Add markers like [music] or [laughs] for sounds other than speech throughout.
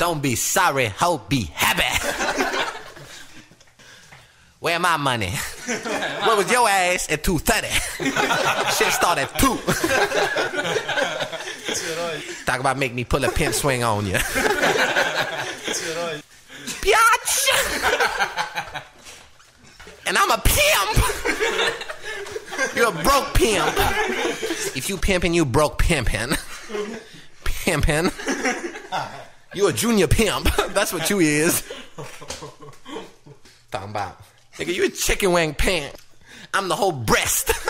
Don't be sorry, hope be happy. Where my money? Where was your ass at 2.30? Shit started at 2. Talk about make me pull a pin swing on you. Biatch! And I'm a pimp! You're a broke pimp. If you pimping, you broke pimping. Pimping. You a junior pimp. [laughs] That's what you is. [laughs] Talking about. Nigga, you a chicken wing pimp. I'm the whole breast. [laughs]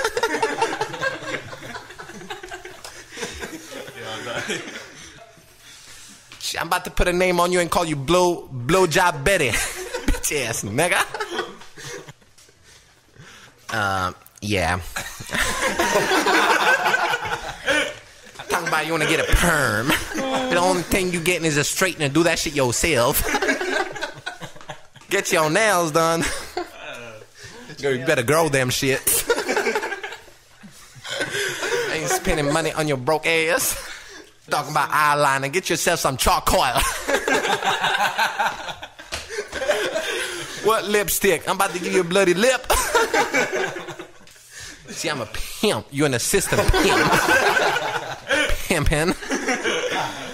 I'm about to put a name on you and call you Blow Blowjob Betty. Bitch ass nigga. Uh, yeah. You want to get a perm. The only thing you getting is a straightener. Do that shit yourself. Get your nails done. Girl, you better grow them shit. Ain't spending money on your broke ass. Talking about eyeliner. Get yourself some charcoal. what lipstick? I'm about to give you a bloody lip. See, I'm a pimp. You're an assistant pimp. Pimpin'. [laughs]